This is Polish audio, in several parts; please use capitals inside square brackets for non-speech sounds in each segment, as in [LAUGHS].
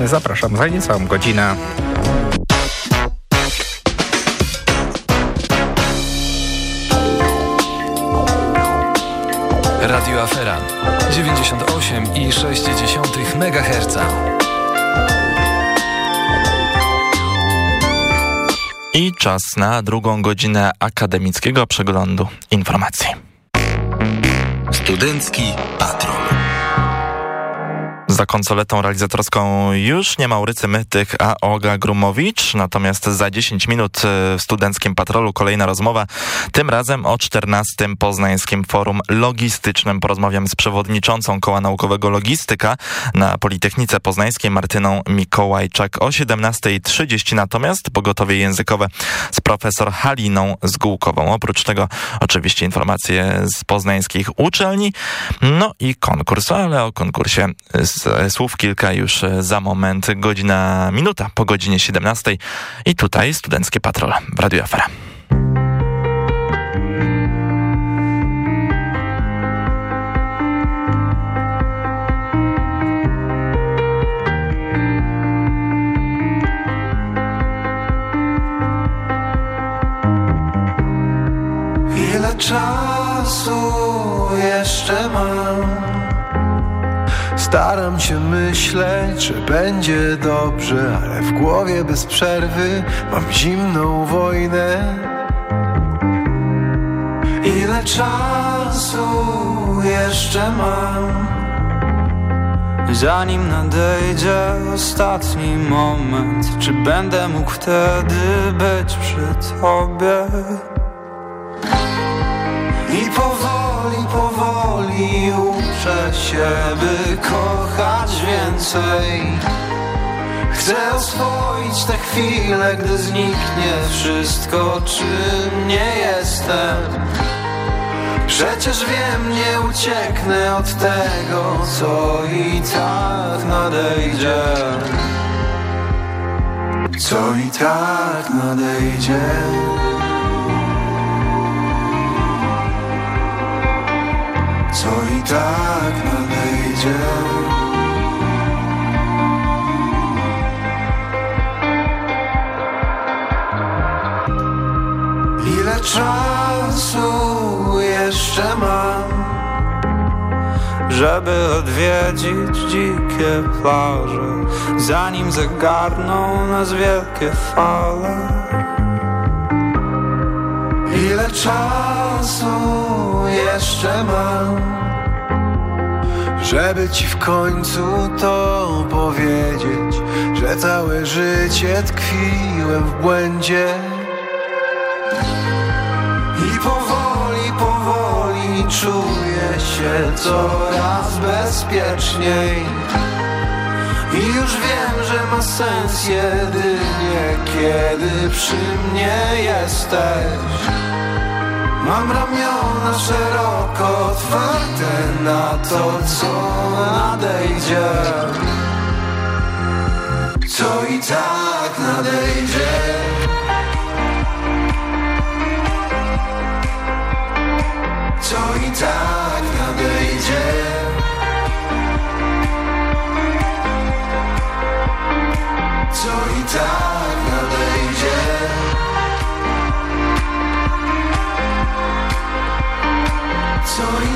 Zapraszam za niecałą godzinę. Radio Afera 98,6 MHz. I czas na drugą godzinę akademickiego przeglądu informacji. Studencki Patron. Za konsoletą realizatorską już nie Maurycy Mytych, a Olga Grumowicz. Natomiast za 10 minut e, w Studenckim Patrolu kolejna rozmowa. Tym razem o 14. Poznańskim Forum Logistycznym. Porozmawiam z przewodniczącą Koła Naukowego Logistyka na Politechnice Poznańskiej Martyną Mikołajczak o 17.30. Natomiast pogotowie językowe z profesor Haliną Zgółkową. Oprócz tego oczywiście informacje z poznańskich uczelni. No i konkurs, ale o konkursie z słów kilka już e, za moment, godzina, minuta po godzinie 17 i tutaj Studenckie Patrol w Radio Afera. Ile czasu jeszcze mam? Staram się myśleć, że będzie dobrze, ale w głowie bez przerwy mam zimną wojnę. Ile czasu jeszcze mam? Zanim nadejdzie ostatni moment, czy będę mógł wtedy być przy tobie? Się, by kochać więcej. Chcę oswoić te chwile, gdy zniknie wszystko, czym nie jestem. Przecież wiem, nie ucieknę od tego, co i tak nadejdzie. Co i tak nadejdzie. Co i tak nadejdzie. Ile czasu jeszcze mam, żeby odwiedzić dzikie plaże, zanim zagarną nas wielkie fale? Ile czasu jeszcze mam Żeby ci w końcu to powiedzieć Że całe życie tkwiłem w błędzie I powoli, powoli czuję się coraz bezpieczniej i już wiem, że ma sens jedynie, kiedy przy mnie jesteś. Mam ramiona szeroko otwarte na to, co nadejdzie. Co i tak nadejdzie. Co i tak nadejdzie. Co i tak Co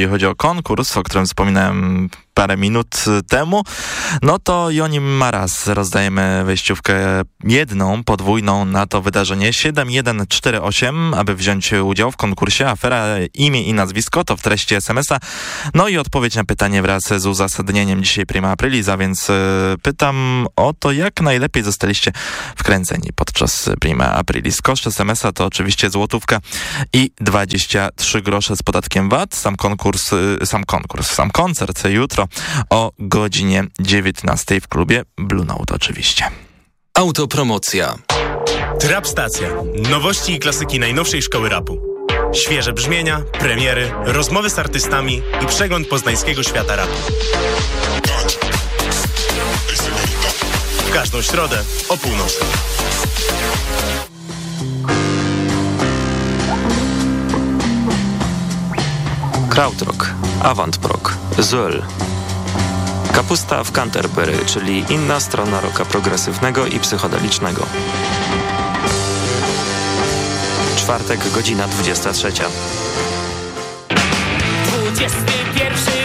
jeżeli chodzi o konkurs, o którym wspominałem parę minut temu, no to Jonim Maras rozdajemy wejściówkę jedną, podwójną na to wydarzenie 7148, aby wziąć udział w konkursie Afera imię i nazwisko, to w treści SMS-a, no i odpowiedź na pytanie wraz z uzasadnieniem dzisiaj prima apriliza, więc y, pytam o to, jak najlepiej zostaliście wkręceni podczas prima aprilis. Koszt SMS-a to oczywiście złotówka i 23 grosze z podatkiem VAT. Sam konkurs, y, sam konkurs, sam koncert jutro o godzinie 19 w klubie Blue Note oczywiście. Autopromocja. Trap Stacja. Nowości i klasyki najnowszej szkoły rapu. Świeże brzmienia, premiery, rozmowy z artystami i przegląd poznańskiego świata rapu. W każdą środę o północy. Krautrock, Avantprog, Zöll. Kapusta w Canterbury, czyli inna strona roka progresywnego i psychodelicznego. Czwartek, godzina 23. XXI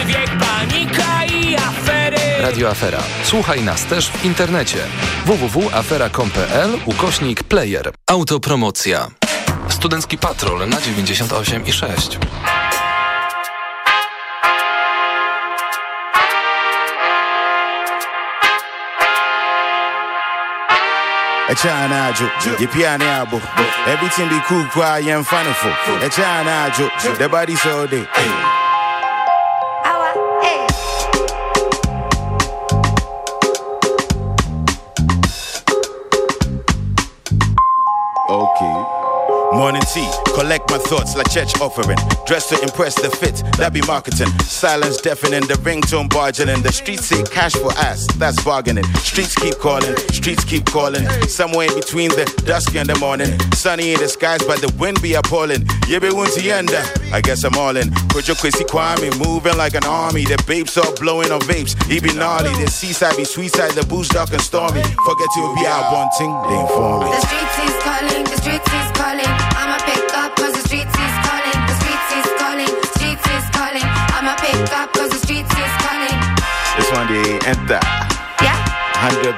wiek, panika i afery. Radio Afera. Słuchaj nas też w internecie. www.afera.com.pl ukośnik player. Autopromocja. Studencki Patrol na 98 i 6. A China jo, you piano. Everything be cool, quiet and funny for. A China jo, the body so day. Collect my thoughts like church offering. Dress to impress the fit, that be marketing. Silence deafening, the ringtone barging in. The streets say cash for ass, that's bargaining. Streets keep calling, streets keep calling. Somewhere in between the dusk and the morning. Sunny in the skies, but the wind be appalling. Yebe yenda, uh, I guess I'm all in. Kojo Kwesi Kwame, moving like an army. The babes all blowing on vapes, he be gnarly. The seaside be sweet side, the booze dark and stormy. Forget to be out wanting, they inform me. The streets is calling, the streets is calling. I'ma pick up cause the streets is calling. The streets is calling, streets is calling. I'ma pick up cause the streets is calling. This one they enter, Yeah? 100%.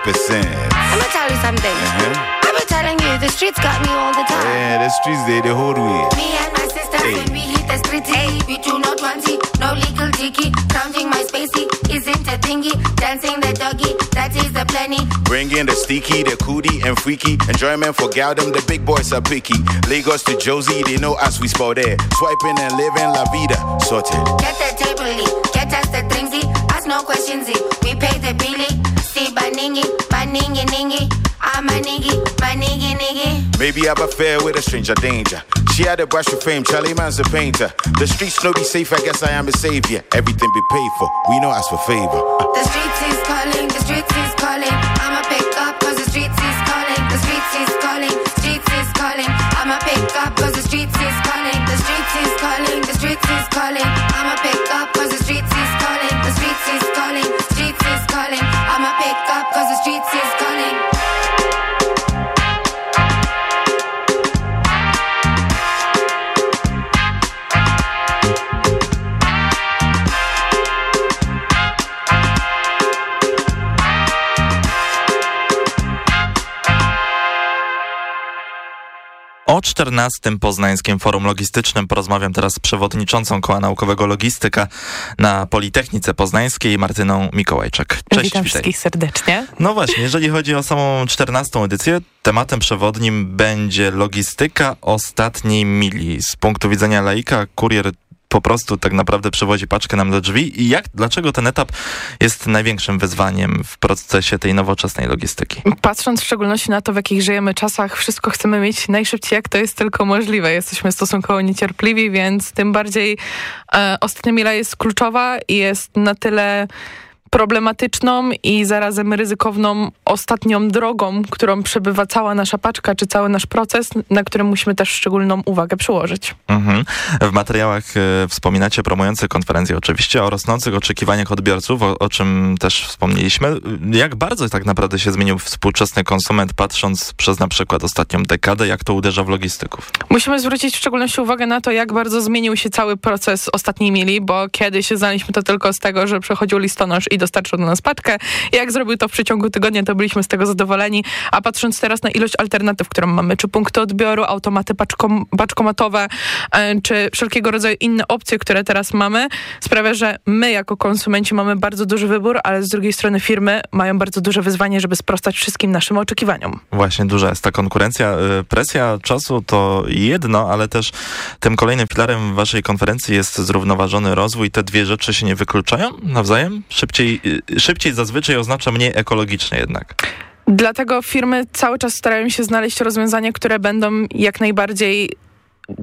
I'ma tell you something. Uh-huh. I've been telling you, the streets got me all the time. Yeah, the streets they the whole way. Me and my when we hit the streets, hey, we do not want it. No legal dicky. Counting my spacey isn't a thingy. Dancing the doggy, that is the plenty. Bring in the sticky, the cootie, and freaky. Enjoyment for Galdem, the big boys are picky. Lagos to Josie, they know us, we spell there. Swiping and living la vida, sorted. Get the table, get us the dringsy. Ask no questions, we pay the billy. See, baningi, baningi ningi. I'm a niggy, my niggy niggy. Maybe I've a affair with a stranger danger. She had a brush with fame, Charlie Man's a painter. The streets no be safe, I guess I am a savior. Everything be paid for, we know ask for favor. Uh. The streets is calling, the streets is calling. I'ma pick up cause the streets is calling. The streets is calling, streets is calling. I'ma pick up cause the streets is calling. The streets is calling, the streets is calling. I'ma pick up O 14 Poznańskim Forum Logistycznym porozmawiam teraz z przewodniczącą Koła Naukowego Logistyka na Politechnice Poznańskiej, Martyną Mikołajczak. Cześć, Witam witaj. wszystkich serdecznie. No właśnie, jeżeli chodzi o samą 14 edycję, tematem przewodnim będzie logistyka ostatniej mili. Z punktu widzenia laika, kurier po prostu tak naprawdę przywozi paczkę nam do drzwi. I jak, dlaczego ten etap jest największym wyzwaniem w procesie tej nowoczesnej logistyki? Patrząc w szczególności na to, w jakich żyjemy czasach, wszystko chcemy mieć najszybciej, jak to jest tylko możliwe. Jesteśmy stosunkowo niecierpliwi, więc tym bardziej e, ostatnia mila jest kluczowa i jest na tyle problematyczną i zarazem ryzykowną ostatnią drogą, którą przebywa cała nasza paczka, czy cały nasz proces, na którym musimy też szczególną uwagę przyłożyć. Mhm. W materiałach e, wspominacie promujące konferencję oczywiście o rosnących oczekiwaniach odbiorców, o, o, czym też wspomnieliśmy. Jak bardzo tak naprawdę się zmienił współczesny konsument, patrząc przez na przykład ostatnią dekadę, jak to uderza w logistyków? Musimy zwrócić w szczególności uwagę na to, jak bardzo zmienił się cały proces ostatniej mili, bo kiedyś znaliśmy to tylko z tego, że przechodził listonosz i dostarczył do nas paczkę. Jak zrobił to w przeciągu tygodnia, to byliśmy z tego zadowoleni. A patrząc teraz na ilość alternatyw, którą mamy, czy punkty odbioru, automaty paczkom, paczkomatowe, e, czy wszelkiego rodzaju inne opcje, które teraz mamy, sprawia, że my jako konsumenci mamy bardzo duży wybór, ale z drugiej strony firmy mają bardzo duże wyzwanie, żeby sprostać wszystkim naszym oczekiwaniom. Właśnie, duża jest ta konkurencja. E, presja czasu to jedno, ale też tym kolejnym filarem waszej konferencji jest zrównoważony rozwój. Te dwie rzeczy się nie wykluczają nawzajem? Szybciej, y, szybciej zazwyczaj oznacza mniej ekologiczne jednak. Dlatego firmy cały czas starają się znaleźć rozwiązania, które będą jak najbardziej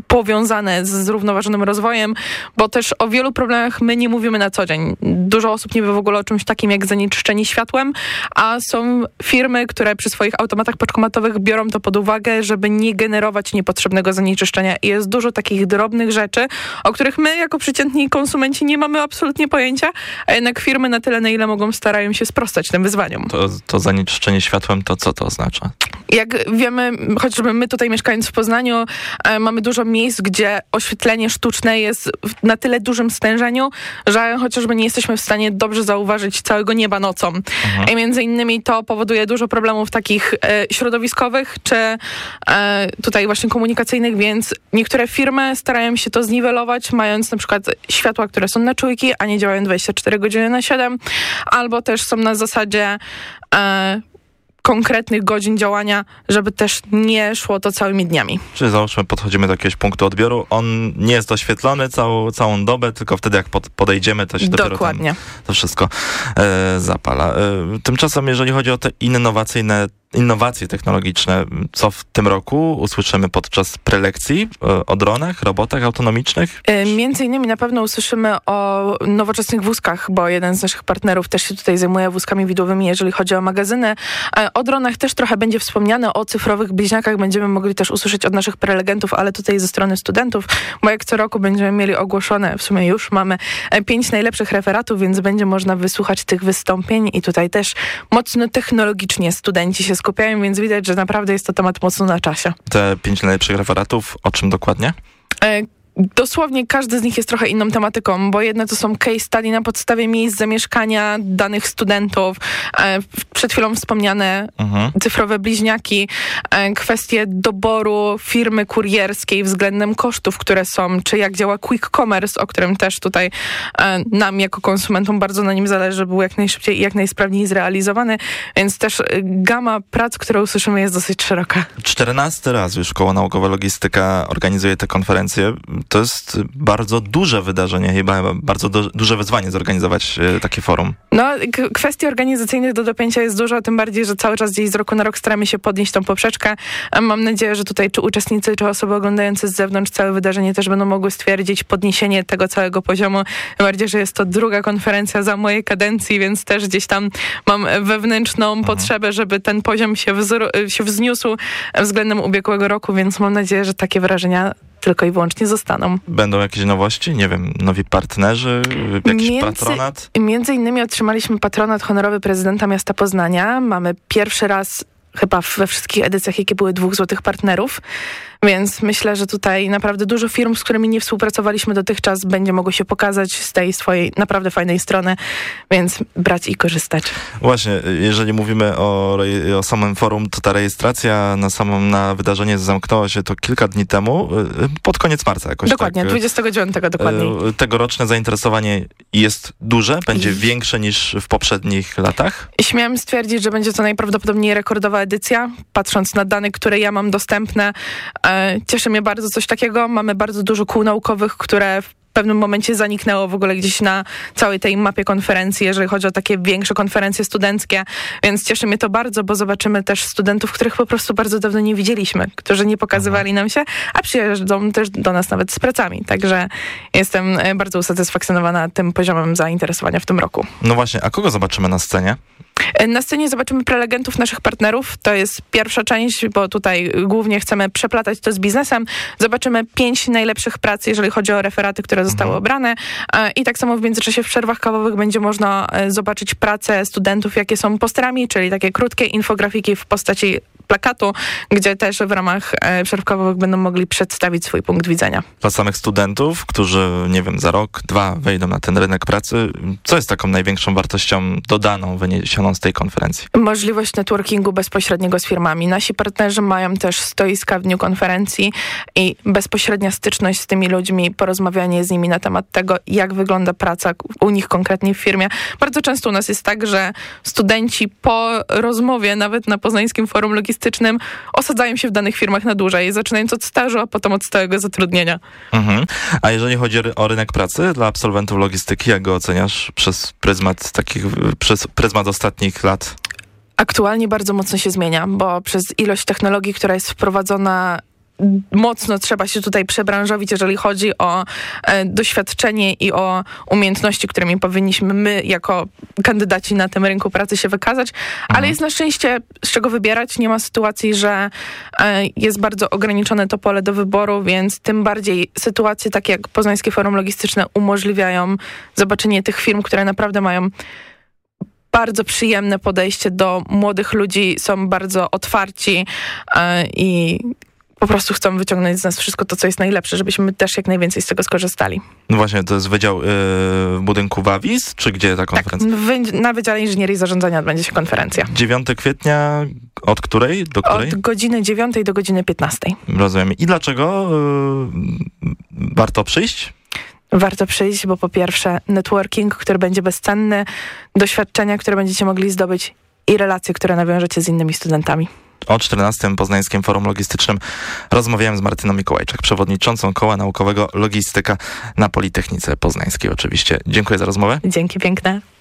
powiązane z zrównoważonym rozwojem, bo też o wielu problemach my nie mówimy na co dzień. Dużo osób nie wie w ogóle o czymś takim jak zanieczyszczenie światłem, a są firmy, które przy swoich automatach paczkomatowych biorą to pod uwagę, żeby nie generować niepotrzebnego zanieczyszczenia. I jest dużo takich drobnych rzeczy, o których my jako przeciętni konsumenci nie mamy absolutnie pojęcia, a jednak firmy na tyle, na ile mogą, starają się sprostać tym wyzwaniom. To, to zanieczyszczenie światłem, to co to oznacza? Jak wiemy, chociażby my tutaj mieszkając w Poznaniu, e, mamy dużo miejsc, gdzie oświetlenie sztuczne jest na tyle dużym stężeniu, że chociażby nie jesteśmy w stanie dobrze zauważyć całego nieba nocą. Mhm. I między innymi to powoduje dużo problemów takich e, środowiskowych, czy e, tutaj właśnie komunikacyjnych, więc niektóre firmy starają się to zniwelować, mając na przykład światła, które są na czujki, a nie działają 24 godziny na 7, albo też są na zasadzie e, konkretnych godzin działania, żeby też nie szło to całymi dniami. Czyli załóżmy, podchodzimy do jakiegoś punktu odbioru, on nie jest oświetlony całą, całą dobę, tylko wtedy jak pod, podejdziemy, to się Dokładnie. dopiero tam to wszystko e, zapala. E, tymczasem, jeżeli chodzi o te innowacyjne innowacje technologiczne, co w tym roku usłyszymy podczas prelekcji e, o dronach, robotach autonomicznych? E, między innymi na pewno usłyszymy o nowoczesnych wózkach, bo jeden z naszych partnerów też się tutaj zajmuje wózkami widłowymi, jeżeli chodzi o magazyny. E, o dronach też trochę będzie wspomniane, o cyfrowych bliźniakach będziemy mogli też usłyszeć od naszych prelegentów, ale tutaj ze strony studentów, bo jak co roku będziemy mieli ogłoszone, w sumie już mamy pięć najlepszych referatów, więc będzie można wysłuchać tych wystąpień i tutaj też mocno technologicznie studenci się skupiają, więc widać, że naprawdę jest to temat mocno na czasie. Te pięć najlepszych referatów, o czym dokładnie? Dosłownie każdy z nich jest trochę inną tematyką, bo jedne to są case study na podstawie miejsc zamieszkania danych studentów, e, przed chwilą wspomniane mhm. cyfrowe bliźniaki, e, kwestie doboru firmy kurierskiej względem kosztów, które są, czy jak działa quick commerce, o którym też tutaj e, nam jako konsumentom bardzo na nim zależy, był jak najszybciej i jak najsprawniej zrealizowany, więc też gama prac, które usłyszymy jest dosyć szeroka. 14 raz już Koło Naukowe Logistyka organizuje te konferencje to jest bardzo duże wydarzenie, chyba bardzo do, duże wyzwanie zorganizować e, takie forum. No, kwestii organizacyjnych do dopięcia jest dużo, tym bardziej, że cały czas gdzieś z roku na rok staramy się podnieść tą poprzeczkę. Mam nadzieję, że tutaj czy uczestnicy, czy osoby oglądające z zewnątrz całe wydarzenie też będą mogły stwierdzić podniesienie tego całego poziomu. Tym bardziej, że jest to druga konferencja za mojej kadencji, więc też gdzieś tam mam wewnętrzną mhm. potrzebę, żeby ten poziom się, się wzniósł względem ubiegłego roku, więc mam nadzieję, że takie wrażenia tylko i wyłącznie zostaną. Będą jakieś nowości? Nie wiem, nowi partnerzy, jakiś między, patronat? Między innymi otrzymaliśmy patronat honorowy prezydenta miasta Poznania. Mamy pierwszy raz chyba we wszystkich edycjach, jakie były dwóch złotych partnerów. Więc myślę, że tutaj naprawdę dużo firm, z którymi nie współpracowaliśmy dotychczas, będzie mogło się pokazać z tej swojej naprawdę fajnej strony, więc brać i korzystać. Właśnie, jeżeli mówimy o, o samym forum, to ta rejestracja na samą na wydarzenie zamknęła się to kilka dni temu, y, pod koniec marca jakoś. Dokładnie, tak. 29 dokładnie. Y, tegoroczne zainteresowanie jest duże, będzie większe niż w poprzednich latach? Śmiałem stwierdzić, że będzie to najprawdopodobniej rekordowa edycja, patrząc na dane, które ja mam dostępne. E, cieszy mnie bardzo coś takiego. Mamy bardzo dużo kół naukowych, które pewnym momencie zaniknęło w ogóle gdzieś na całej tej mapie konferencji, jeżeli chodzi o takie większe konferencje studenckie, więc cieszy mnie to bardzo, bo zobaczymy też studentów, których po prostu bardzo dawno nie widzieliśmy, którzy nie pokazywali nam się, a przyjeżdżą też do nas nawet z pracami, także jestem e, bardzo usatysfakcjonowana tym poziomem zainteresowania w tym roku. No właśnie, a kogo zobaczymy na scenie? E, Na scenie zobaczymy prelegentów naszych partnerów. To jest pierwsza część, bo tutaj głównie chcemy przeplatać to z biznesem. Zobaczymy pięć najlepszych prac, jeżeli chodzi o referaty, które zostały obrane. E, I tak samo w międzyczasie w przerwach kawowych będzie można e, zobaczyć prace studentów, jakie są posterami, czyli takie krótkie infografiki w postaci plakatu, gdzie też w ramach e, przerw kawowych będą mogli przedstawić swój punkt widzenia. Dla samych studentów, którzy, nie wiem, za rok, dwa wejdą na ten rynek pracy, co jest taką największą wartością dodaną, wyniesioną z tej konferencji? Możliwość networkingu bezpośredniego z firmami. Nasi partnerzy mają też stoiska w dniu konferencji i bezpośrednia styczność z tymi ludźmi, porozmawianie z nimi na temat tego, jak wygląda praca u nich konkretnie w firmie. Bardzo często u nas jest tak, że studenci po rozmowie, nawet na Poznańskim Forum Logistycznym, osadzają się w danych firmach na dłużej, zaczynając od stażu, a potem od stałego zatrudnienia. Mhm. A jeżeli chodzi o ry- o rynek pracy dla absolwentów logistyki, jak go oceniasz przez pryzmat takich, przez pryzmat ostatnich lat? Aktualnie bardzo mocno się zmienia, bo przez ilość technologii, która jest wprowadzona mocno trzeba się tutaj przebranżowić, jeżeli chodzi o e, doświadczenie i o umiejętności, którymi powinniśmy my jako kandydaci na tym rynku pracy się wykazać, ale jest na szczęście z czego wybierać. Nie ma sytuacji, że e, jest bardzo ograniczone to pole do wyboru, więc tym bardziej sytuacje takie jak Poznańskie Forum Logistyczne umożliwiają zobaczenie tych firm, które naprawdę mają bardzo przyjemne podejście do młodych ludzi, są bardzo otwarci e, i po prostu chcą wyciągnąć z nas wszystko to, co jest najlepsze, żebyśmy też jak najwięcej z tego skorzystali. No właśnie, to jest wydział yy, w budynku Wawis, czy gdzie ta konferencja? W, na Wydziale Inżynierii Zarządzania odbędzie się konferencja. 9 kwietnia, od której do której? Od godziny 9 do godziny 15. Rozumiem. I dlaczego yy, warto przyjść? Warto przyjść, bo po pierwsze networking, który będzie bezcenny, doświadczenia, które będziecie mogli zdobyć i relacje, które nawiążecie z innymi studentami. O 14 Poznańskim Forum Logistycznym rozmawiałem z Martyną Mikołajczak, przewodniczącą Koła Naukowego Logistyka na Politechnice Poznańskiej oczywiście. Dziękuję za rozmowę. Dzięki piękne.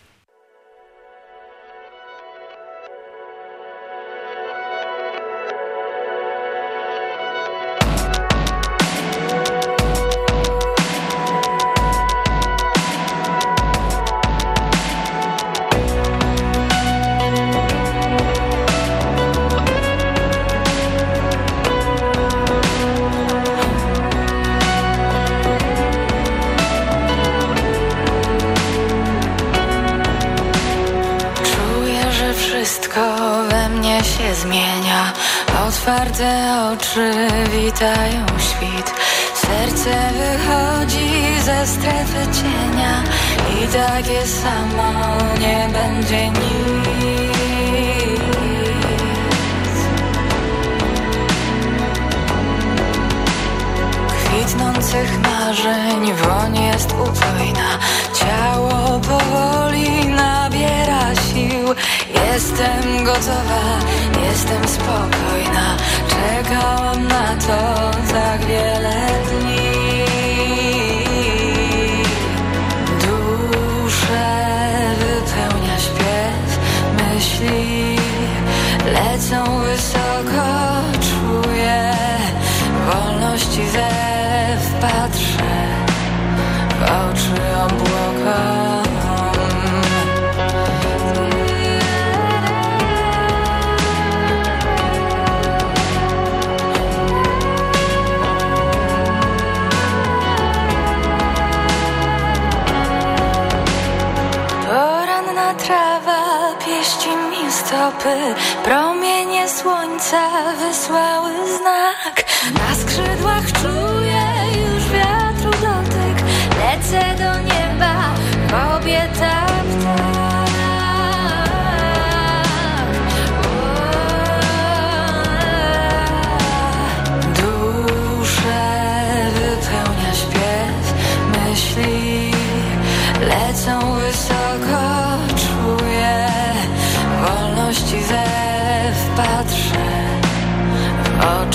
Wszystko we mnie się zmienia. Otwarte oczy witają świt. Serce wychodzi ze strefy cienia i takie samo nie będzie nic. Kwitnących marzeń woń jest upojna Ciało powoli nabiera sił Jestem gotowa, jestem spokojna. Czekałam na to tak wiele dni. Duszę wypełnia śpiew Myśli. Lecą wysoko Czuję wolności zew Patrzę w oczy stopy. Promienie słońca wysłały znak. Na skrzydłach czuję już wiatru dotyk. Lecę do nieba, kobieta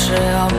w oczy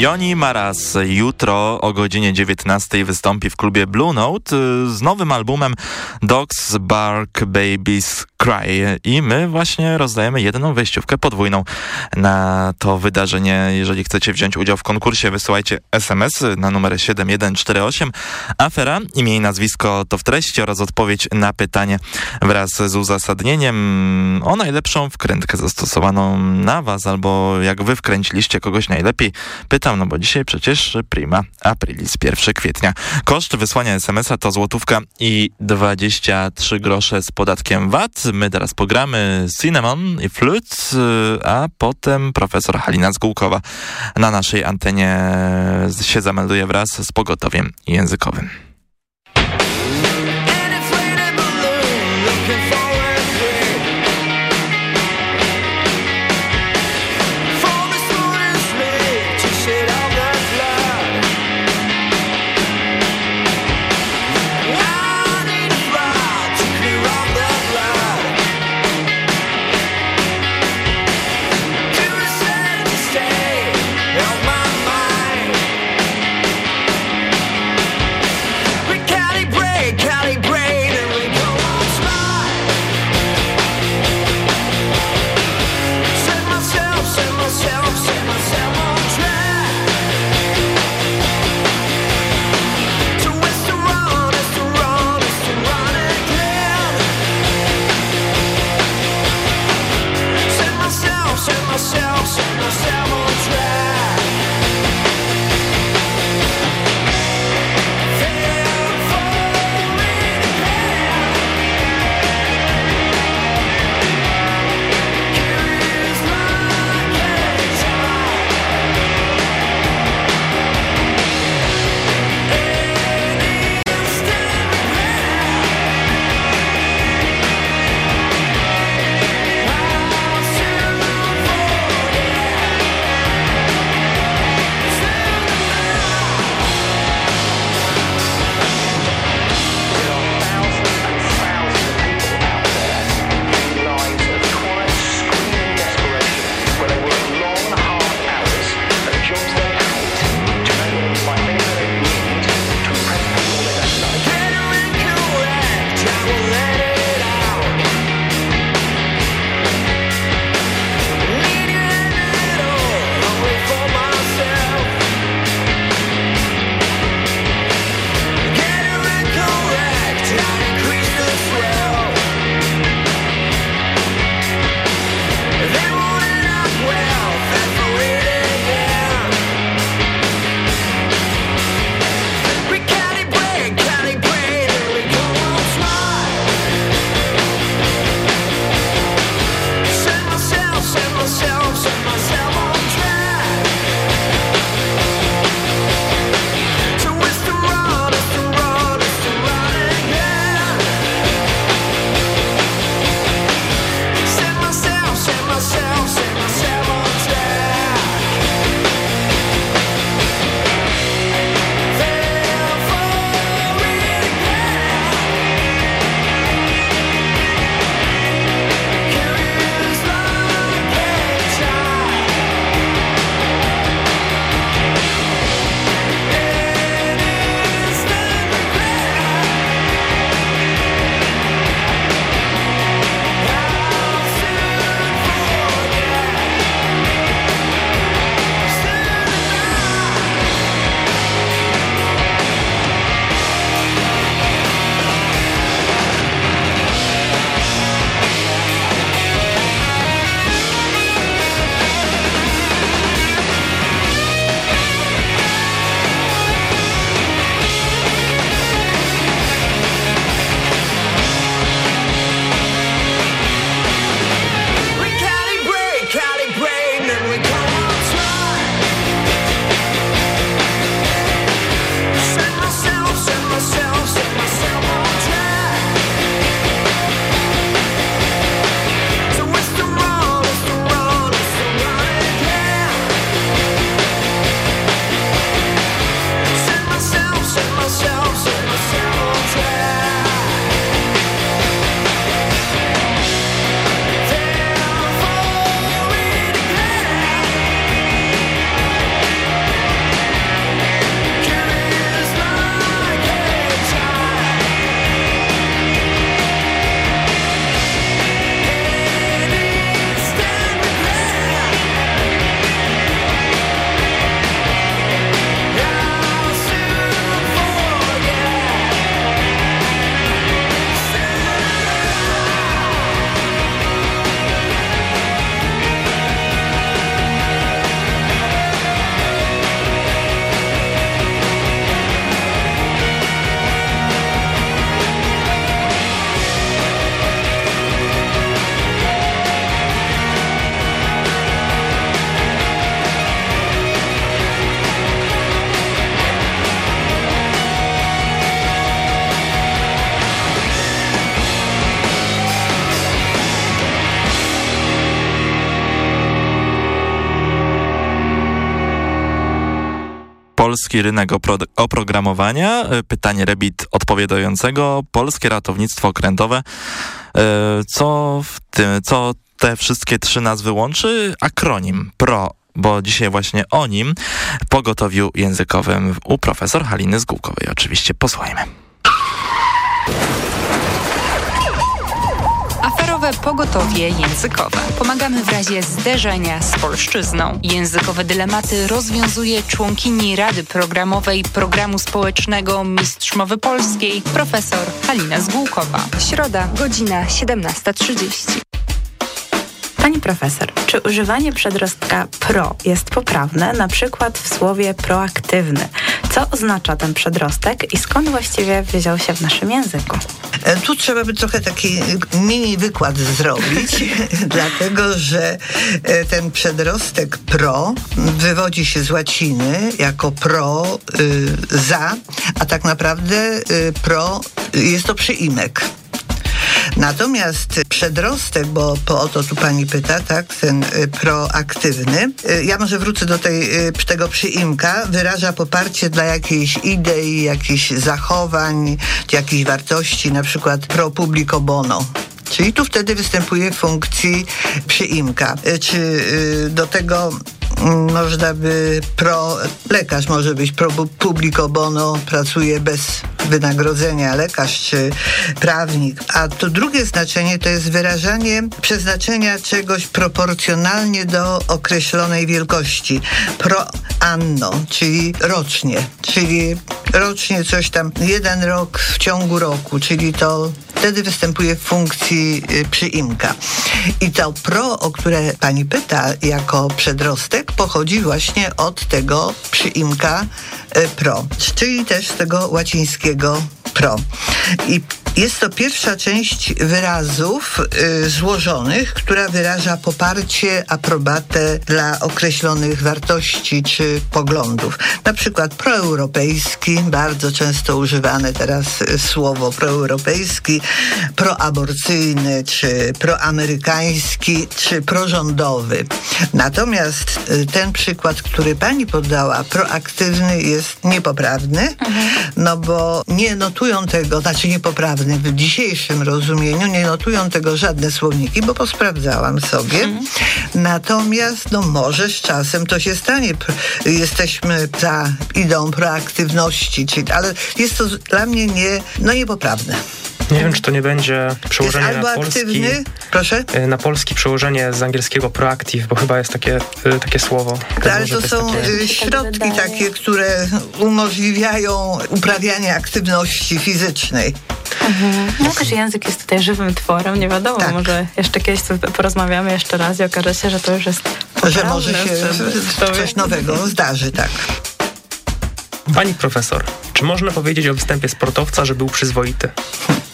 Joni Maras jutro o godzinie 19 wystąpi w klubie Blue Note y, z nowym albumem Dogs Bark Babies Cry i my właśnie rozdajemy jedną wejściówkę podwójną na to wydarzenie. Jeżeli chcecie wziąć udział w konkursie, wysyłajcie SMS na numer 7148 afera, imię i nazwisko to w treści oraz odpowiedź na pytanie wraz z uzasadnieniem o najlepszą wkrętkę zastosowaną na was albo jak wy wkręciliście kogoś najlepiej. Pytam, no bo dzisiaj przecież prima aprilis, 1 kwietnia. Koszt wysłania SMS-a to złotówka i 23 grosze z podatkiem VAT. My teraz pogramy Cinnamon i Flute, a potem profesor Halina Zgółkowa na naszej antenie się zamelduje wraz z pogotowiem językowym. Polski rynek opro oprogramowania. E, pytanie Rebit odpowiadającego. Polskie ratownictwo okrętowe. E, co w tym, co te wszystkie trzy nazwy łączy? Akronim PRO bo dzisiaj właśnie o nim pogotowiu językowym u profesor Haliny Zgółkowej. Oczywiście posłuchajmy. Pogotowie językowe. Pomagamy w razie zderzenia z polszczyzną. Językowe dylematy rozwiązuje członkini Rady Programowej Programu Społecznego Mistrz Mowy Polskiej, profesor Halina Zgółkowa. Środa, godzina 17.30. Pani profesor, czy używanie przedrostka pro jest poprawne, na przykład w słowie proaktywny? Co oznacza ten przedrostek i skąd właściwie wziął się w naszym języku? E, tu trzeba by trochę taki mini wykład zrobić, [LAUGHS] dlatego że e, ten przedrostek pro wywodzi się z łaciny jako pro y, za, a tak naprawdę y, pro jest to przyimek. Natomiast przedrostek, bo po o to tu pani pyta, tak, ten y, proaktywny, y, ja może wrócę do tej, y, tego przyimka, wyraża poparcie dla jakiejś idei, jakichś zachowań, jakichś wartości, na przykład pro publico bono. Czyli tu wtedy występuje w funkcji przyimka. Czy do tego można by pro, lekarz może być pro publico bono, pracuje bez wynagrodzenia, lekarz czy prawnik. A to drugie znaczenie to jest wyrażanie przeznaczenia czegoś proporcjonalnie do określonej wielkości. Pro anno, czyli rocznie, czyli rocznie coś tam, jeden rok w ciągu roku, czyli to wtedy występuje w funkcji y, przyimka. I to pro, o które pani pyta, jako przedrostek, pochodzi właśnie od tego przyimka pro, czyli też z tego łacińskiego pro. I jest to pierwsza część wyrazów y, złożonych, która wyraża poparcie, aprobatę dla określonych wartości czy poglądów. Na przykład proeuropejski, bardzo często używane teraz y, słowo proeuropejski, proaborcyjny, czy proamerykański, czy prorządowy. Natomiast y, ten przykład, który pani podała, proaktywny jest niepoprawny, mhm. no bo nie notują tego, znaczy niepoprawny, w dzisiejszym rozumieniu, nie notują tego żadne słowniki, bo posprawdzałam sobie. Mhm. Natomiast, no może z czasem to się stanie. Jesteśmy za ideą proaktywności, czyli, ale jest to dla mnie nie, no niepoprawne. Nie wiem, czy to nie będzie przełożenie na polski. Aktywny. Proszę? E, na polski przełożenie z angielskiego proactive, bo chyba jest takie, e, takie słowo. Ale to, to są takie... E, środki takie, które umożliwiają uprawianie aktywności fizycznej. Mhm. No też język jest tutaj żywym tworem, nie wiadomo, tak. może jeszcze kiedyś porozmawiamy jeszcze raz i okaże się, że to już jest Że może się coś nowego zdarzy, tak. Pani profesor, czy można powiedzieć o występie sportowca, że był przyzwoity?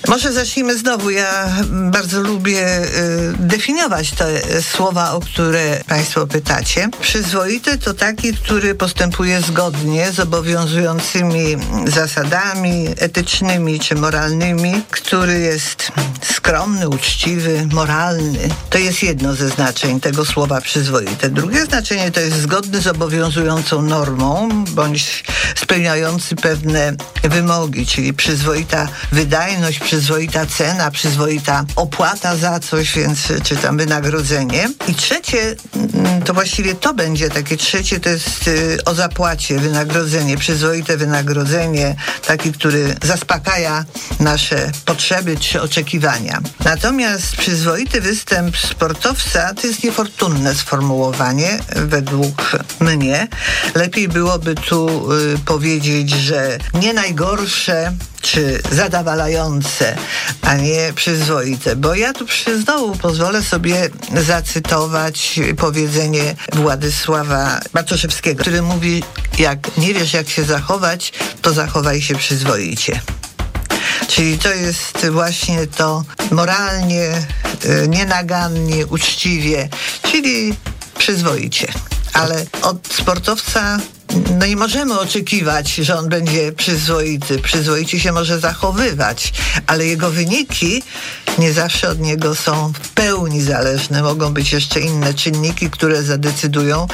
Może zacznijmy znowu. Ja bardzo lubię y, definiować te słowa, o które Państwo pytacie. Przyzwoity to taki, który postępuje zgodnie z obowiązującymi zasadami etycznymi czy moralnymi, który jest skromny, uczciwy, moralny. To jest jedno ze znaczeń tego słowa przyzwoite. Drugie znaczenie to jest zgodny z obowiązującą normą bądź spełniający pewne wymogi, czyli przyzwoita wydajność, przyzwoita cena, przyzwoita opłata za coś, więc czy tam wynagrodzenie. I trzecie, mm, to właściwie to będzie takie trzecie, to jest y, o zapłacie, wynagrodzenie, przyzwoite wynagrodzenie, taki, który zaspokaja nasze potrzeby czy oczekiwania. Natomiast przyzwoity występ sportowca to jest niefortunne sformułowanie według mnie. Lepiej byłoby tu y, powiedzieć, że nie najgorsze czy zadawalające, a nie przyzwoite. Bo ja tu przy znowu pozwolę sobie zacytować powiedzenie Władysława Bartoszewskiego, który mówi, jak nie wiesz jak się zachować, to zachowaj się przyzwoicie. Czyli to jest właśnie to moralnie, y, nienagannie, uczciwie, czyli przyzwoicie. Ale od sportowca no nie możemy oczekiwać, że on będzie przyzwoity. Przyzwoicie się może zachowywać, ale jego wyniki nie zawsze od niego są w pełni zależne. Mogą być jeszcze inne czynniki, które zadecydują,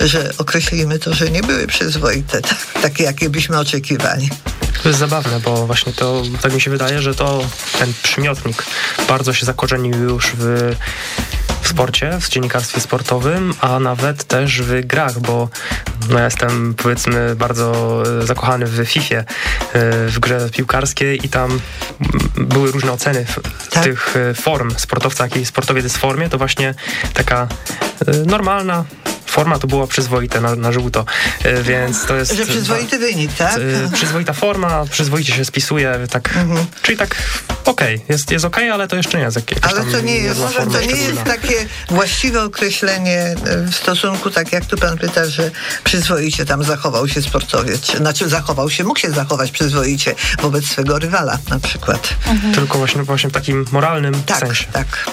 że określimy to, że nie były przyzwoite, [LAUGHS] tak, takie jakie byśmy oczekiwali. To jest zabawne, bo właśnie to, tak mi się wydaje, że to ten przymiotnik bardzo się zakorzenił już w sporcie, w dziennikarstwie sportowym, a nawet też w grach, bo no ja jestem powiedzmy bardzo e, zakochany w FIFA, e, w grze piłkarskiej i tam były różne oceny tak. tych e, form sportowca, jaki sportowiec jest w formie, to właśnie taka normalna forma to była przyzwoita na, na żółto, e, więc to jest... Że przyzwoity wynik, tak? E, przyzwoita forma, przyzwoicie się spisuje, tak, mhm. czyli tak okej, okay, jest, jest okej, okay, ale to jeszcze nie jest jakieś Ale to nie jest, może to nie jest takie właściwe określenie e, w stosunku, tak jak tu pan pyta, że przyzwoicie tam zachował się sportowiec, znaczy zachował się, mógł się zachować przyzwoicie wobec swego rywala na przykład. Mhm. Tylko właśnie, właśnie w takim moralnym tak, sensie. Tak,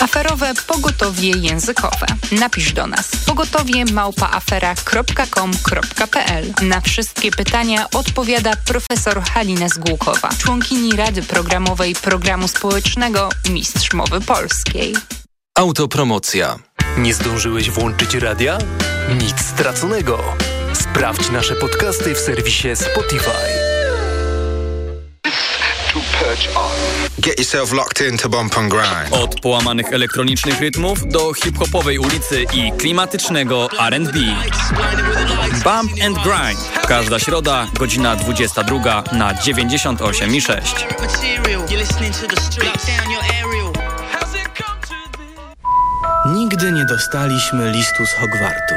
Aferowe pogotowie językowe. Napisz do nas pogotowie małpaafera.com.pl. Na wszystkie pytania odpowiada profesor Halina Zgłukowa, członkini Rady Programowej Programu Społecznego Mistrz Mowy Polskiej. Autopromocja. Nie zdążyłeś włączyć radia? Nic straconego. Sprawdź nasze podcasty w serwisie Spotify. Get yourself locked into bump and grind. Od połamanych elektronicznych rytmów do hip-hopowej ulicy i klimatycznego R&B. Bump and Grind. Każda środa, godzina 22 na 98 i 6. Nigdy nie dostaliśmy listu z Hogwartu.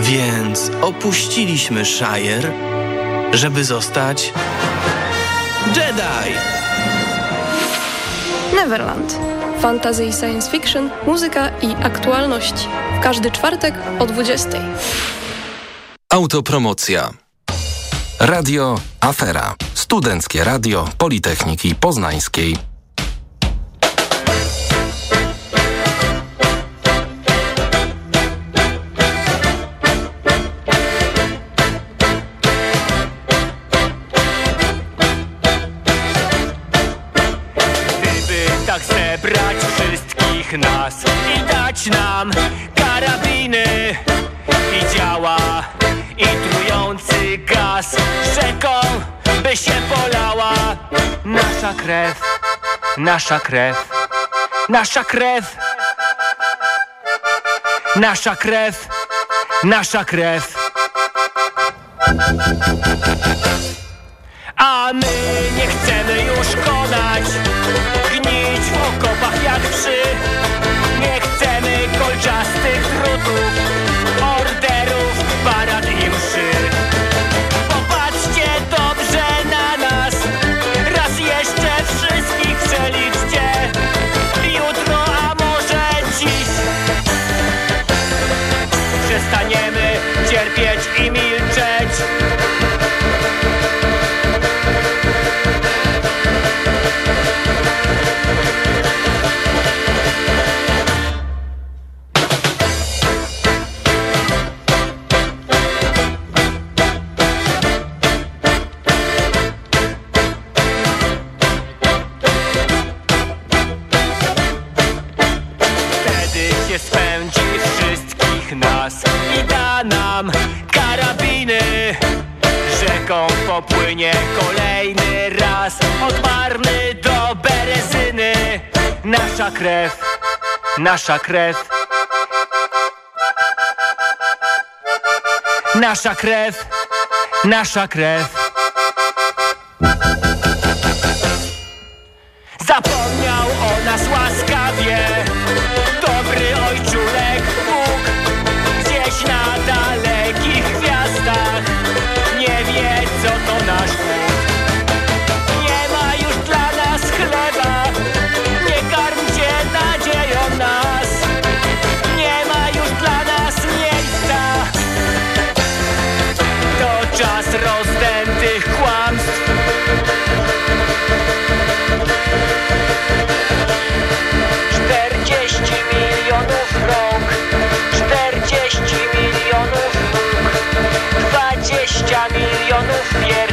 Więc opuściliśmy Shire, żeby zostać Jedi! Neverland. Fantasy i science fiction, muzyka i aktualności. W każdy czwartek o 20. Autopromocja. Radio Afera. Studenckie Radio Politechniki Poznańskiej. Się polała. Nasza krew, nasza krew, nasza krew, nasza krew, nasza krew. A my nie chcemy już konać popłynie kolejny raz Od Marny do Berezyny. Nasza krew, nasza krew. Nasza krew, nasza krew on the skin.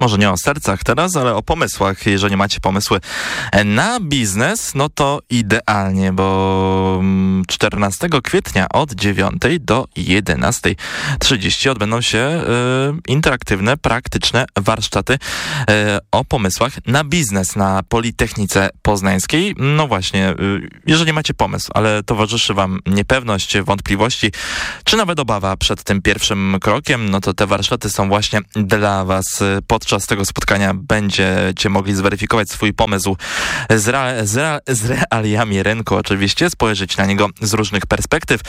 Może nie o sercach teraz, ale o pomysłach. Jeżeli macie pomysły na biznes, no to idealnie, bo 14 mm, kwietnia od 9 do 11.30 odbędą się y, interaktywne, praktyczne warsztaty y, o pomysłach na biznes na Politechnice Poznańskiej. No właśnie, y, jeżeli macie pomysł, ale towarzyszy wam niepewność, wątpliwości, czy nawet obawa przed tym pierwszym krokiem, no to te warsztaty są właśnie dla was podczas podczas tego spotkania będziecie mogli zweryfikować swój pomysł z, z, z realiami rynku oczywiście, spojrzeć na niego z różnych perspektyw,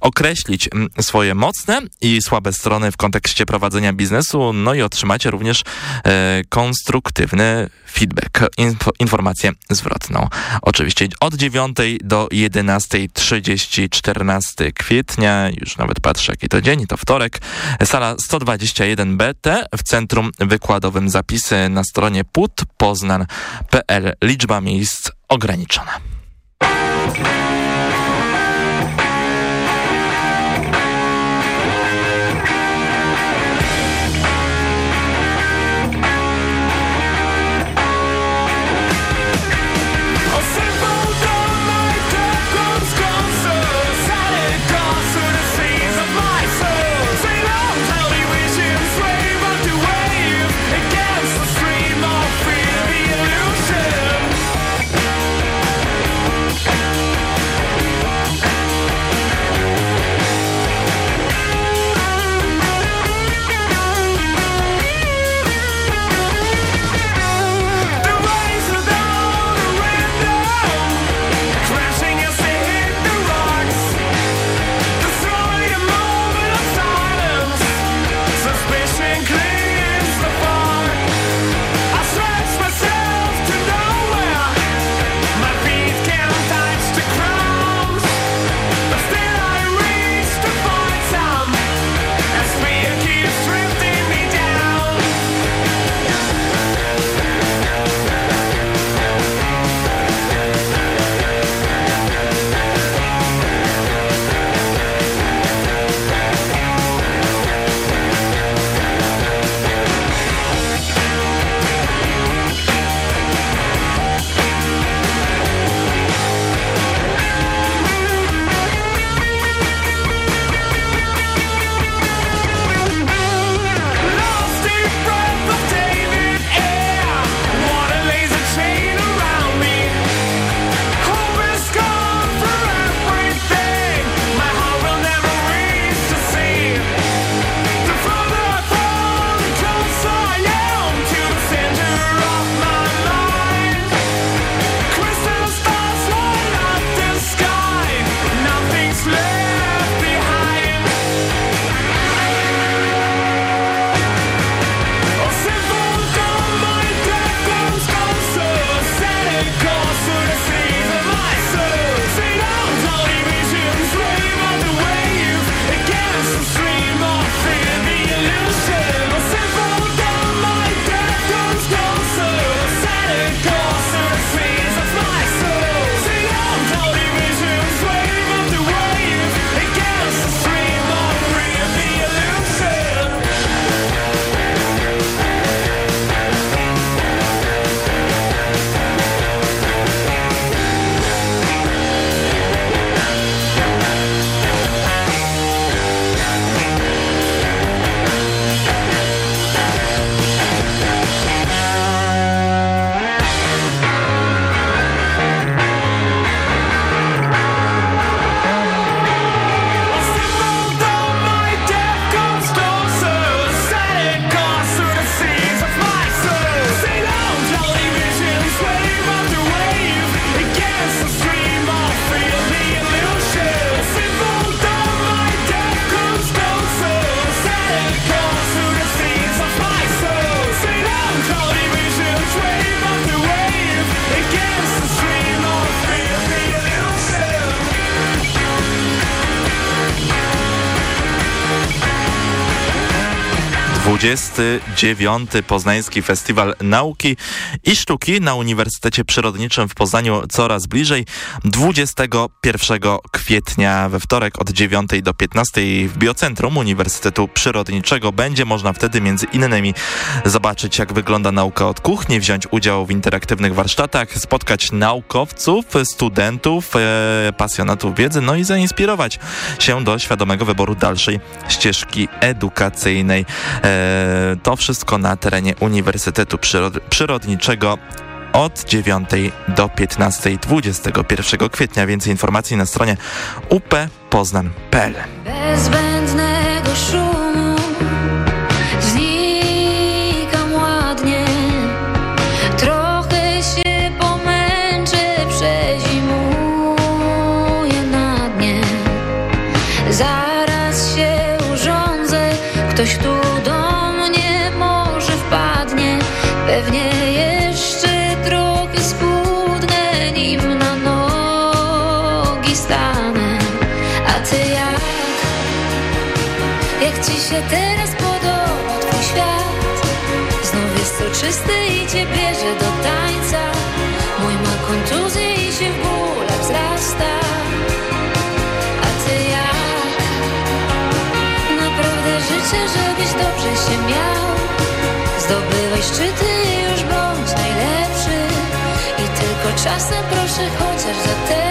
określić mm, swoje mocne i słabe strony w kontekście prowadzenia biznesu, no i otrzymacie również e, konstruktywny feedback, info, informację zwrotną. Oczywiście od 9 do 11.30 14 kwietnia, już nawet patrzę jaki to dzień, to wtorek, sala 121BT w Centrum Wykładowym zapisy na stronie putpoznan.pl. Liczba miejsc ograniczona. 29. Poznański Festiwal Nauki i Sztuki na Uniwersytecie Przyrodniczym w Poznaniu coraz bliżej. 21 kwietnia we wtorek od 9 do 15 w Biocentrum Uniwersytetu Przyrodniczego będzie można wtedy między innymi zobaczyć jak wygląda nauka od kuchni, wziąć udział w interaktywnych warsztatach, spotkać naukowców, studentów, e, pasjonatów wiedzy, no i zainspirować się do świadomego wyboru dalszej ścieżki edukacyjnej. E, to wszystko na terenie Uniwersytetu Przyrod Przyrodniczego od 9 do 15 21 kwietnia. Więcej informacji na stronie uppoznan.pl. się teraz podoba twój świat? Znów jest soczysty i cię bierze do tańca Mój ma kontuzję i się w bólach wzrasta A ty jak? Naprawdę życzę, żebyś dobrze się miał Zdobywaj szczyty i już bądź najlepszy I tylko czasem proszę chociaż zatęsknij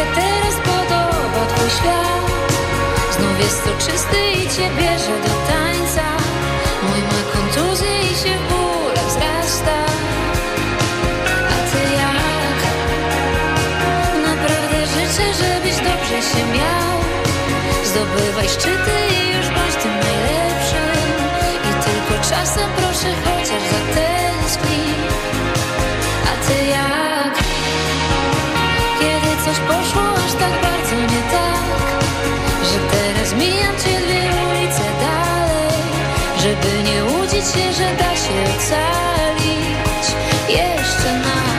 się teraz podoba twój świat? Znów jest soczysty i cię bierze do tańca Mój ma kontuzję i się w bólach wzrasta A ty jak? Naprawdę życzę, żebyś dobrze się miał Zdobywaj szczyty i już bądź tym najlepszym I tylko czasem proszę chociaż coś poszło aż tak bardzo nie tak Że teraz mijam cię dwie ulice dalej Żeby nie łudzić się, że da się ocalić Jeszcze nas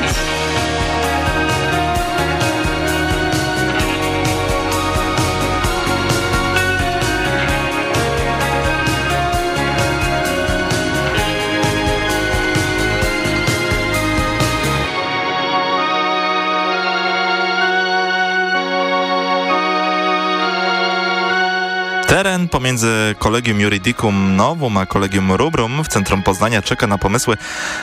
pomiędzy Kolegium Juridicum Novum a Kolegium Rubrum w centrum Poznania czeka na pomysły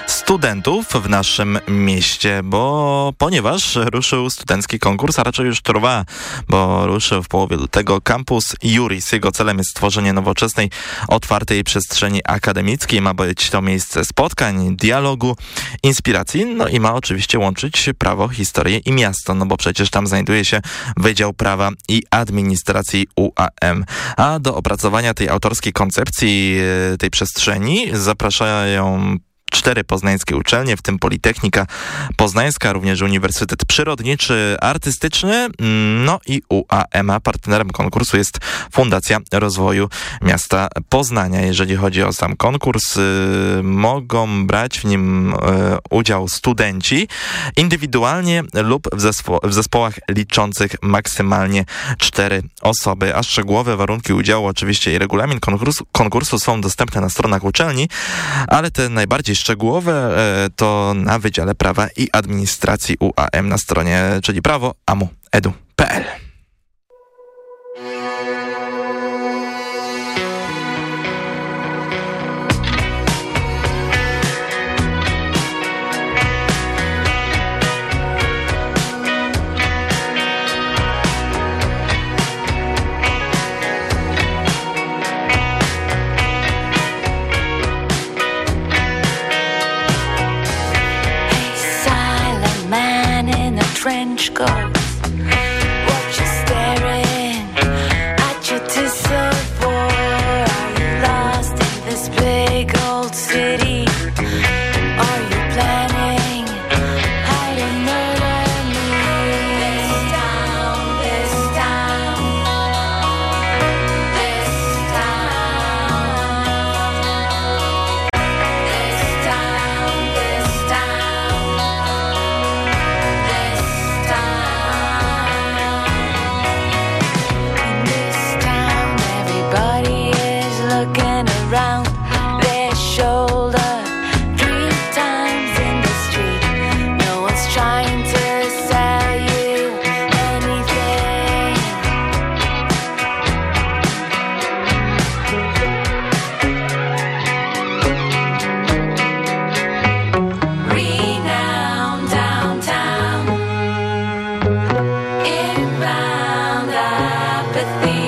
studentów w naszym mieście, bo ponieważ ruszył studencki konkurs, a raczej już trwa, bo ruszył w połowie lutego Campus Juris. Jego celem jest stworzenie nowoczesnej, otwartej przestrzeni akademickiej. Ma być to miejsce spotkań, dialogu, inspiracji, no i ma oczywiście łączyć prawo, historię i miasto, no bo przecież tam znajduje się Wydział Prawa i Administracji UAM. A do opracowania tej autorskiej koncepcji e, tej przestrzeni. Zapraszają cztery poznańskie uczelnie, w tym Politechnika Poznańska, również Uniwersytet Przyrodniczy, Artystyczny, no i UAM. A partnerem konkursu jest Fundacja Rozwoju Miasta Poznania. Jeżeli chodzi o sam konkurs, y, mogą brać w nim y, udział studenci indywidualnie lub w, zespo w zespołach liczących maksymalnie cztery osoby, a szczegółowe warunki udziału oczywiście i regulamin konkursu, konkursu są dostępne na stronach uczelni, ale te najbardziej szczegółowe e, to na Wydziale Prawa i Administracji UAM na stronie, czyli prawo amu.edu.pl. found apathy.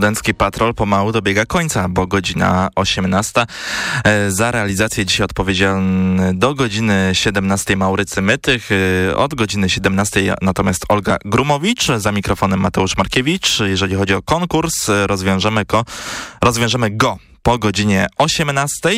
Studencki patrol pomału dobiega końca, bo godzina 18. E, Za realizację dzisiaj odpowiedzialny do godziny 17 Maurycy Mytych, e, od godziny 17 natomiast Olga Grumowicz, za mikrofonem Mateusz Markiewicz. Jeżeli chodzi o konkurs, e, rozwiążemy go, rozwiążemy go po godzinie 18.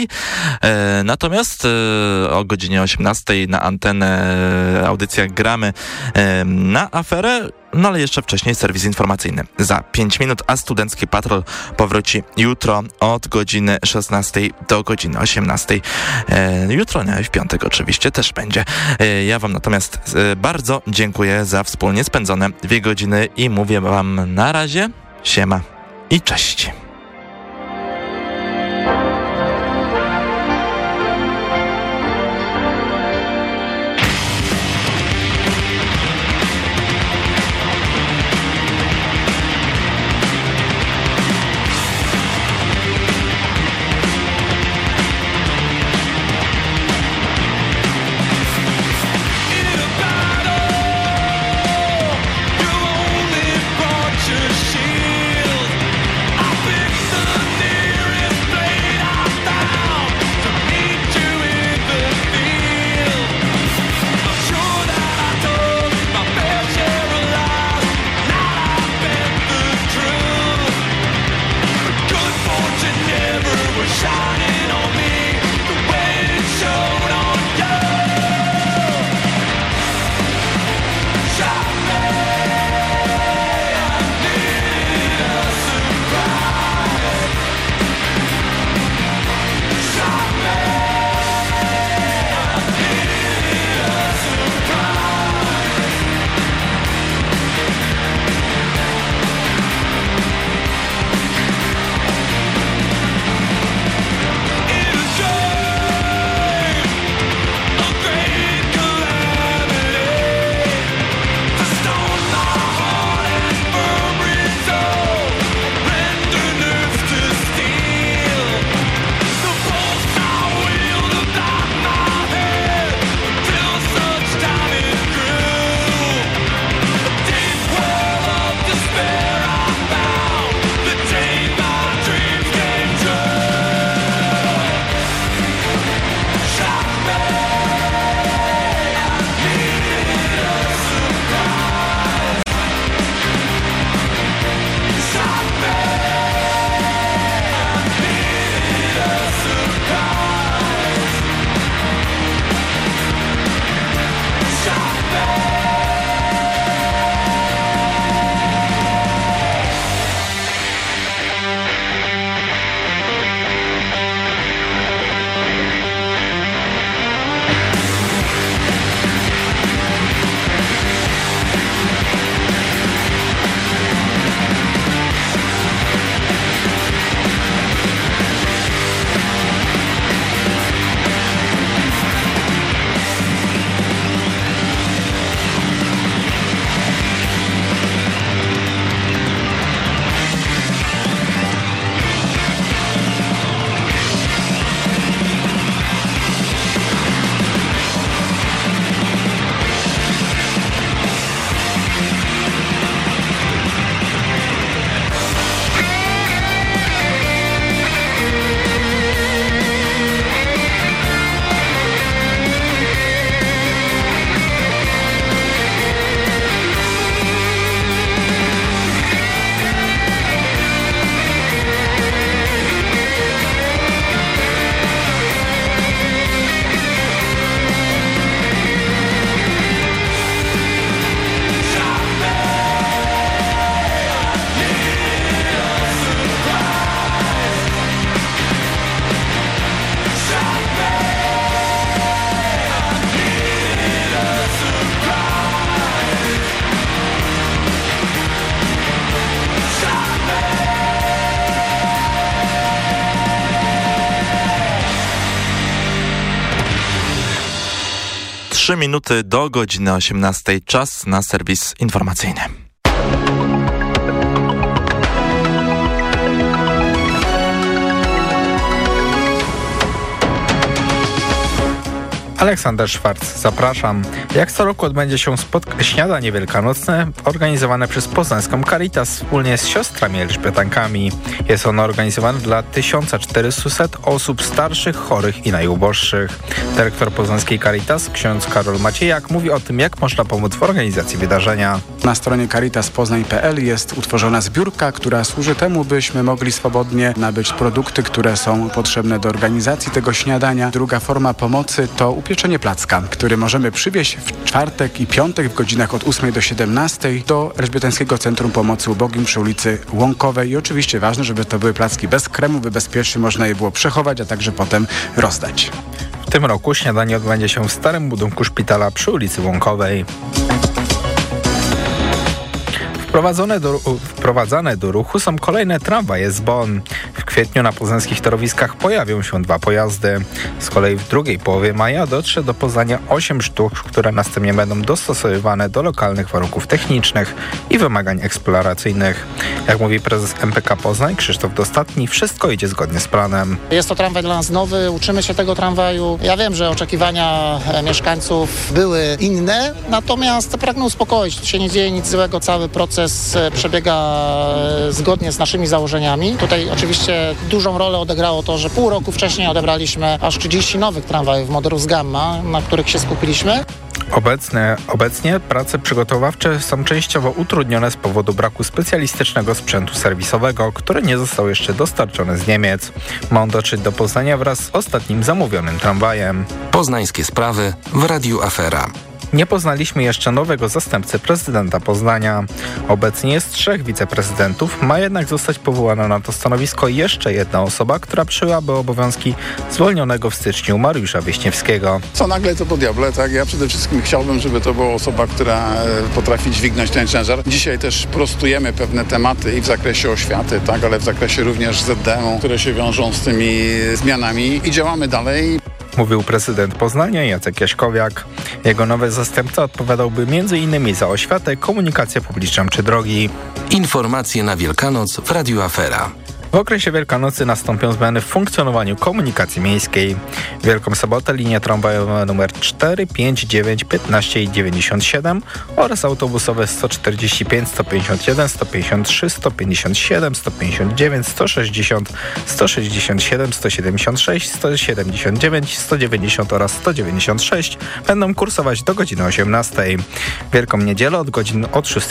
E, natomiast e, o godzinie 18 na antenę audycja gramy e, na aferę. No ale jeszcze wcześniej serwis informacyjny za 5 minut, a Studencki Patrol powróci jutro od godziny 16 do godziny 18. E, jutro, nie, w piątek oczywiście też będzie. Ja wam natomiast bardzo dziękuję za wspólnie spędzone dwie godziny i mówię wam na razie, siema i cześć. 3 minuty do godziny 18. Czas na serwis informacyjny. Aleksander Szwarc, zapraszam. Jak co roku odbędzie się śniadanie wielkanocne organizowane przez Poznańską Caritas wspólnie z siostrami Elżbietankami. Jest ono organizowane dla 1400 osób starszych, chorych i najuboższych. Dyrektor Poznańskiej Caritas, ksiądz Karol Maciejak, mówi o tym, jak można pomóc w organizacji wydarzenia. Na stronie caritaspoznań.pl jest utworzona zbiórka, która służy temu, byśmy mogli swobodnie nabyć produkty, które są potrzebne do organizacji tego śniadania. Druga forma pomocy to upieczenie placka, który możemy przywieźć w czwartek i piątek w godzinach od 8 do 17 do Elżbietańskiego Centrum Pomocy Ubogim przy ulicy Łąkowej. I oczywiście ważne, żeby to były placki bez kremu, by bezpiecznie można je było przechować, a także potem rozdać. W tym roku śniadanie odbędzie się w starym budynku szpitala przy ulicy Łąkowej. Wprowadzone do, wprowadzane do ruchu są kolejne tramwaje z Bonn. Kwietniu na poznańskich torowiskach pojawią się dwa pojazdy. Z kolei w drugiej połowie maja dotrze do Poznania 8 sztuk, które następnie będą dostosowywane do lokalnych warunków technicznych i wymagań eksploracyjnych. Jak mówi prezes MPK Poznań Krzysztof Dostatni, wszystko idzie zgodnie z planem. Jest to tramwaj dla nas nowy, uczymy się tego tramwaju. Ja wiem, że oczekiwania mieszkańców były inne, natomiast pragnę uspokoić. Tu się nie dzieje nic złego, cały proces proces przebiega zgodnie z naszymi założeniami. Tutaj oczywiście dużą rolę odegrało to, że pół roku wcześniej odebraliśmy aż 30 nowych tramwajów modelu z Gamma, na których się skupiliśmy. Obecne, obecnie prace przygotowawcze są częściowo utrudnione z powodu braku specjalistycznego sprzętu serwisowego, który nie został jeszcze dostarczony z Niemiec. Ma on dotrzeć do Poznania wraz z ostatnim zamówionym tramwajem. Poznańskie sprawy w Radiu Afera. Nie poznaliśmy jeszcze nowego zastępcy prezydenta Poznania. Obecnie jest trzech wiceprezydentów, ma jednak zostać powołana na to stanowisko jeszcze jedna osoba, która przyjęłaby obowiązki zwolnionego w styczniu Mariusza Wieśniewskiego. Co nagle to po diable, tak? Ja przede wszystkim chciałbym, żeby to była osoba, która e, potrafi dźwignąć ten ciężar. Dzisiaj też prostujemy pewne tematy i w zakresie oświaty, tak? Ale w zakresie również ZDM-u, które się wiążą z tymi zmianami i działamy dalej mówił prezydent Poznania Jacek Jaśkowiak. Jego nowy zastępca odpowiadałby m.in. za oświatę, komunikację publiczną czy drogi. Informacje na Wielkanoc w Radiu Afera. W okresie Wielkanocy nastąpią zmiany w funkcjonowaniu komunikacji miejskiej. W Wielką Sobotę linie tramwajowe nr 4, 5, 9, 15 i 97 oraz autobusowe 145, 151, 153, 157, 159, 160, 167, 176, 179, 190 oraz 196 będą kursować do godziny 18. Wielką Niedzielę od godzin od 6